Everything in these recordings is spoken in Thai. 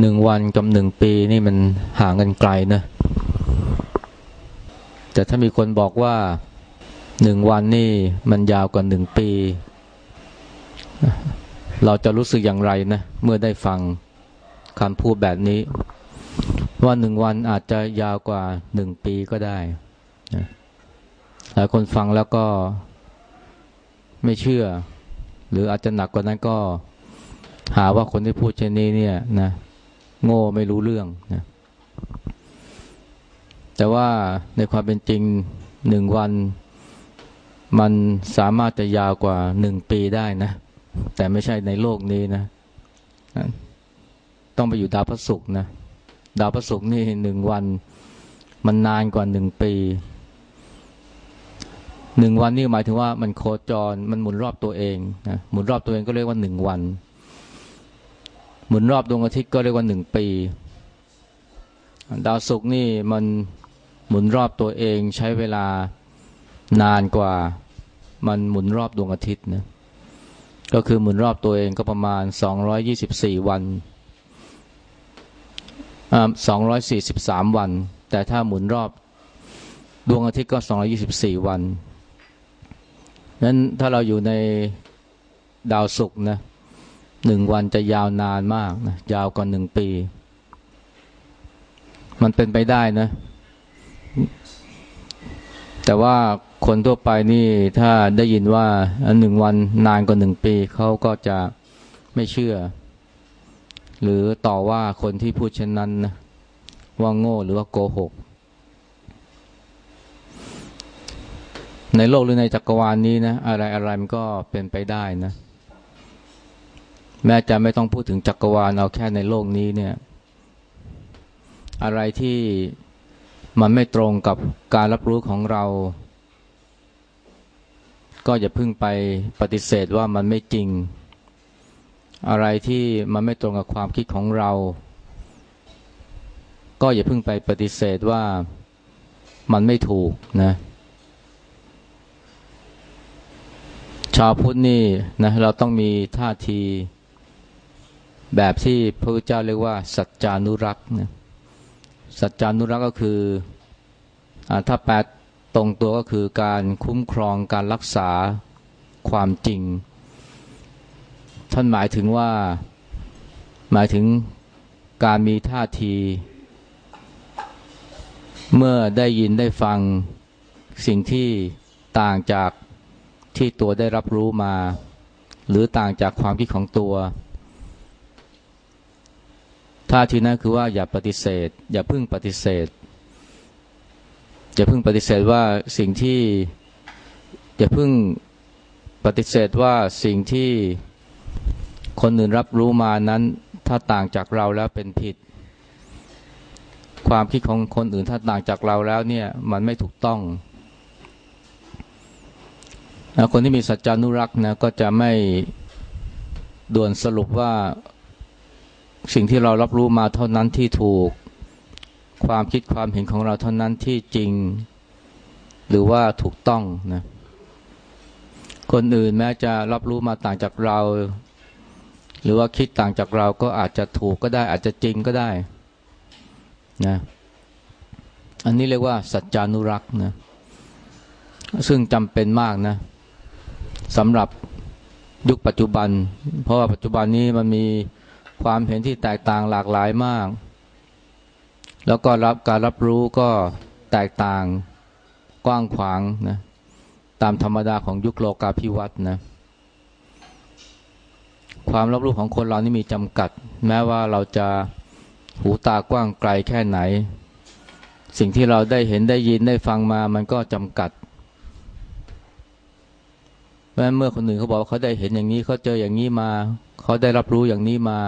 หนึ่งวันกับหนึ่งปีนี่มันห่างกันไกลนะ แต่ถ้ามีคนบอกว่าหนึ่งวันนี่มันยาวกว่าหนึ่งปี เราจะรู้สึกอย่างไรนะ เมื่อได้ฟังคำพูดแบบนี้ ว่าหนึ่งวันอาจจะยาวกว่าหนึ่งปีก็ได้หลายคนฟังแล้วก็ไม่เชื่อ หรืออาจจะหนักกว่านั้นก็หาว่าคนที่พูดเช่นนี้เนี่ยนะ โง่ไม่รู้เรื่องนะแต่ว่าในความเป็นจริงหนึ่งวัน มันสามารถจะยาวกว่าหนึ่งปีได้นะ แต่ไม่ใช่ในโลกนี้นะ ต้องไปอยู่ดาวพระศุกร์นะ ดาวพระศุกร์นี่หนึ่งวัน มันนานกว่าหนึ่งปีหนึ่งวันนี่หมายถึงว่ามันโคจรมันหมุนรอบตัวเองนะหมุนรอบตัวเองก็เรียกว่าหนึ่งวัน หมุนรอบดวงอาทิตย์ก็เรียกว่าหนึ่งปี ดาวศุกร์นี่มันหมุนรอบตัวเองใช้เวลานานกว่า มันหมุนรอบดวงอาทิตย์นะก็คือหมุนรอบตัวเองก็ประมาณสองร้อยยี่สิบสี่วันสองร้อยสี่สิบสามวัน แต่ถ้าหมุนรอบดวงอาทิตย์ก็สองรอยี่สิบสี่วันนั้นถ้าเราอยู่ในดาวศุกร์นะ หนึ่งวันจะยาวนานมากนะยาวกว่าหนึ่งปี มันเป็นไปได้นะ แต่ว่าคนทั่วไปนี่ถ้าได้ยินว่าหนึ่งวันนานกว่าหนึ่งปีเขาก็จะไม่เชื่อ หรือต่อว่าคนที่พูดเช่นนั้นนะว่าโง่หรือว่าโกหก ในโลกหรือในจักรวาลนนี้นะ อะไรอะไรมันก็เป็นไปได้นะ แม้จะไม่ต้องพูดถึงจักรวาลเอาแค่ในโลกนี้เนี่ย อะไรที่มันไม่ตรงกับการรับรู้ของเรา ก็อย่าพึ่งไปปฏิเสธว่ามันไม่จริง อะไรที่มันไม่ตรงกับความคิดของเรา ก็อย่าพึ่งไปปฏิเสธว่ามันไม่ถูกนะ ชาวพุทธนี่นะเราต้องมีท่าที แบบที่พระพุทธเจ้าเรียกว่า สัจจานุรักษ์นะสัจจานุรักษ์ก็คืออถ้าแปลตรงตัวก็คือการคุ้มครองการรักษาความจริง ท่านหมายถึงว่าหมายถึงการมีท่าที เมื่อได้ยินได้ฟังสิ่งที่ต่างจากที่ตัวได้รับรู้มา หรือต่างจากความคิดของตัว ท่าทีนั้นคือว่าอย่าปฏิเสธ อย่าพึ่งปฏิเสธ อย่าพึ่งปฏิเสธว่าสิ่งที่ อย่าพึ่งปฏิเสธว่าสิ่งที่คนอื่นรับรู้มานั้น ถ้าต่างจากเราแล้วเป็นผิด ความคิดของคนอื่นถ้าต่างจากเราแล้วเนี่ย มันไม่ถูกต้องคนที่มีสัจจานุรักษ์นะก็จะไม่ด่วนสรุปว่า สิ่งที่เรารับรู้มาเท่านั้นที่ถูกความคิดความเห็นของเราเท่านั้นที่จริง หรือว่าถูกต้องนะคนอื่นแม้จะรับรู้มาต่างจากเรา หรือว่าคิดต่างจากเราก็อาจจะถูกก็ได้ อาจจะจริงก็ได้นะอันนี้เรียกว่า สัจจานุรักษ์นะซึ่งจำเป็นมากนะสำหรับยุคปัจจุบัน เพราะว่าปัจจุบันนี้มันมี ความเห็นที่แตกต่างหลากหลายมาก แล้วก็รับการรับรู้ก็แตกต่างกว้างขวางนะตามธรรมดาของยุคโลกาภิวัตน์นะความรับรู้ของคนเรานี่มีจำกัด แม้ว่าเราจะหูตากว้างไกลแค่ไหน สิ่งที่เราได้เห็นได้ยินได้ฟังมามันก็จำกัดเพราะเมื่อคนอื่นเขาบอกเขาได้เห็นอย่างนี้เขาเจออย่างนี้มา เขาได้รับรู้อย่างนี้มา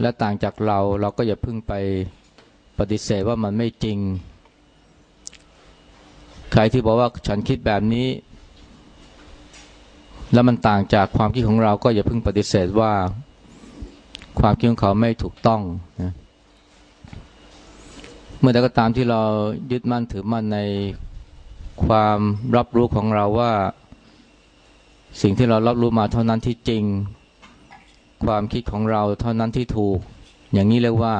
และต่างจากเราเราก็อย่าพึ่งไปปฏิเสธว่ามันไม่จริง ใครที่บอกว่าฉันคิดแบบนี้ แล้วมันต่างจากความคิดของเราก็อย่าพึ่งปฏิเสธว่า ความคิดของเขาไม่ถูกต้องนะเมื่อใดก็ตามที่เรายึดมั่นถือมั่นในความรับรู้ของเราว่า สิ่งที่เรารับรู้มาเท่านั้นที่จริง ความคิดของเราเท่านั้นที่ถูก อย่างนี้เรียกว่า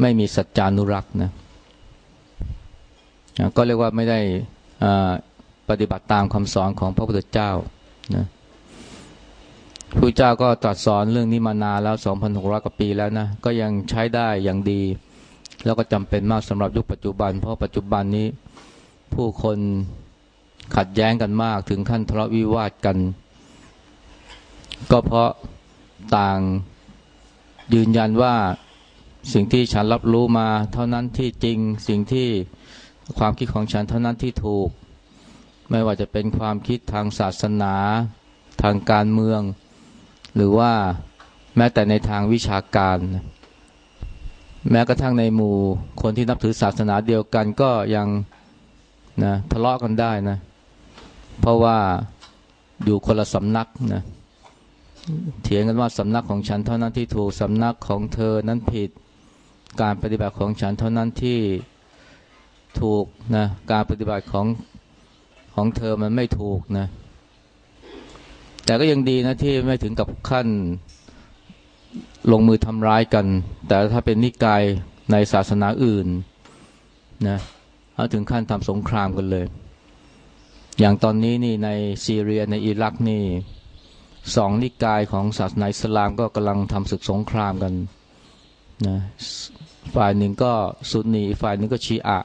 ไม่มีสัจจานุรักษ์นะก็เรียกว่าไม่ได้ปฏิบัติตามคำสอนของพระพุทธเจ้านะพระเจ้าก็ตรัสสอนเรื่องนี้มานานแล้ว 2,600 กว่าปีแล้วนะ ก็ยังใช้ได้อย่างดี แล้วก็จำเป็นมากสำหรับยุคปัจจุบัน เพราะปัจจุบันนี้ผู้คนขัดแย้งกันมากถึงขั้นทะเลาะวิวาทกัน ก็เพราะ ต่างยืนยันว่าสิ่งที่ฉันรับรู้มาเท่านั้นที่จริงสิ่งที่ความคิดของฉันเท่านั้นที่ถูก ไม่ว่าจะเป็นความคิดทางศาสนา ทางการเมือง หรือว่าแม้แต่ในทางวิชาการ แม้กระทั่งในหมู่คนที่นับถือศาสนาเดียวกันก็ยังนะทะเลาะกันได้นะ เพราะว่าอยู่คนละสำนักนะเถียงกันว่าสำนักของฉันเท่านั้นที่ถูกสำนักของเธอนั้นผิด การปฏิบัติของฉันเท่านั้นที่ถูกนะการปฏิบัติของของเธอมันไม่ถูกนะ แต่ก็ยังดีนะที่ไม่ถึงกับขั้นลงมือทำร้ายกัน แต่ถ้าเป็นนิกายในศาสนาอื่นนะเอาถึงขั้นทำสงครามกันเลย อย่างตอนนี้นี่ในซีเรียในอิรักนี่ สองนิกายของศาสนาอิสลามก็กำลังทำศึกสงครามกันนะฝ่ายหนึ่งก็ซุนนีฝ่ายหนึ่งก็ชีอะ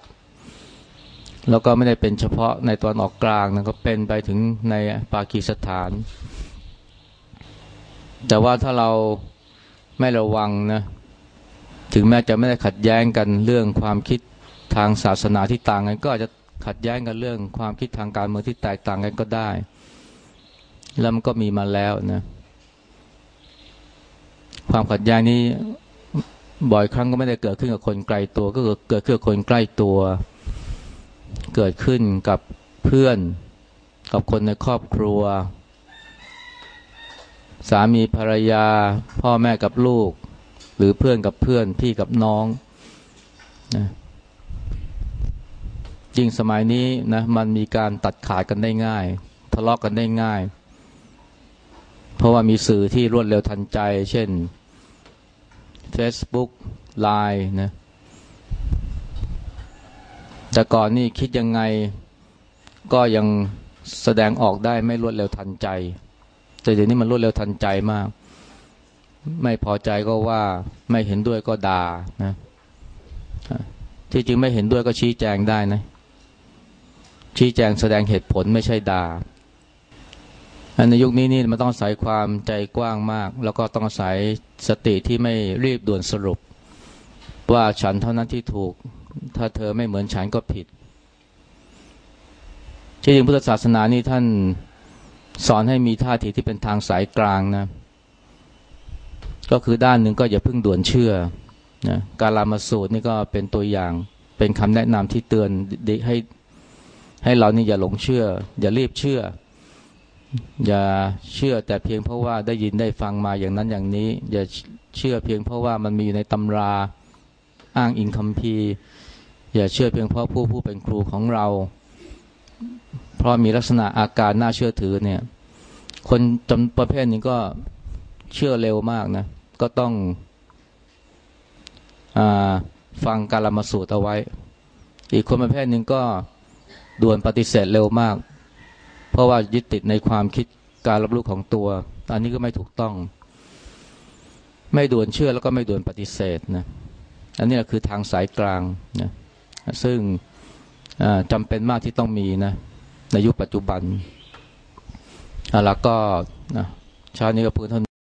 แล้วก็ไม่ได้เป็นเฉพาะในตอนออกกลางนะก็เป็นไปถึงในปากีสถาน แต่ว่าถ้าเราไม่ระวังนะถึงแม้จะไม่ได้ขัดแย้งกันเรื่องความคิดทางศาสนาที่ต่างกัน ก็อาจจะขัดแย้งกันเรื่องความคิดทางการเมืองที่แตกต่างกันก็ได้ แล้วมันก็มีมาแล้วนะความขัดแย้งนี้บ่อยครั้งก็ไม่ได้เกิดขึ้นกับคนไกลตัว ก็เกิดขึ้นกับคนใกล้ตัว เกิดขึ้นกับเพื่อน กับคนในครอบครัว สามีภรรยา พ่อแม่กับลูก หรือเพื่อนกับเพื่อนพี่กับน้องนะจริงสมัยนี้นะมันมีการตัดขาดกันได้ง่าย ทะเลาะกกันได้ง่าย เพราะว่ามีสื่อที่รวดเร็วทันใจ เช่น Facebook ไลน์นะ แต่ก่อนนี่คิดยังไงก็ยังแสดงออกได้ไม่รวดเร็วทันใจ แต่เดี๋ยวนี้มันรวดเร็วทันใจมาก ไม่พอใจก็ว่าไม่เห็นด้วยก็ด่านะที่จริงไม่เห็นด้วยก็ชี้แจงได้นะ ชี้แจงแสดงเหตุผลไม่ใช่ด่า ในยุคนี้นี่มันต้องอาศัยความใจกว้างมาก แล้วก็ต้องอาศัยสติที่ไม่รีบด่วนสรุป ว่าฉันเท่านั้นที่ถูก ถ้าเธอไม่เหมือนฉันก็ผิดที่จริงพุทธศาสนานี่ท่านสอนให้มีท่าทีที่เป็นทางสายกลางนะ ก็คือด้านหนึ่งก็อย่าเพิ่งด่วนเชื่อนะการลามาสูตรนี่ก็เป็นตัวอย่างเป็นคำแนะนำที่เตือนให้ให้เรานี่อย่าหลงเชื่อ อย่ารีบเชื่อ อย่าเชื่อแต่เพียงเพราะว่าได้ยินได้ฟังมาอย่างนั้นอย่างนี้ อย่าเชื่อเพียงเพราะว่ามันมีอยู่ในตำราอ้างอิงคำพีอย่าเชื่อเพียงเพราะผู้ผู้เป็นครูของเรา เพราะมีลักษณะอาการน่าเชื่อถือเนี่ย คนจำประเภทนี้ก็เชื่อเร็วมากนะ ก็ต้องอฟังการละมาสูตรเอาไว้ อีกคนประเภทหนึ่งก็ด่วนปฏิเสธเร็วมาก เพราะว่ายึดติดในความคิดการรับรู้ของตัว อันนี้ก็ไม่ถูกต้อง ไม่ด่วนเชื่อแล้วก็ไม่ด่วนปฏิเสธนะอันนี้คือทางสายกลางนะซึ่งจำเป็นมากที่ต้องมีนะในยุคปัจจุบันแล้วก็ชาตินี้ก็พื้นท่า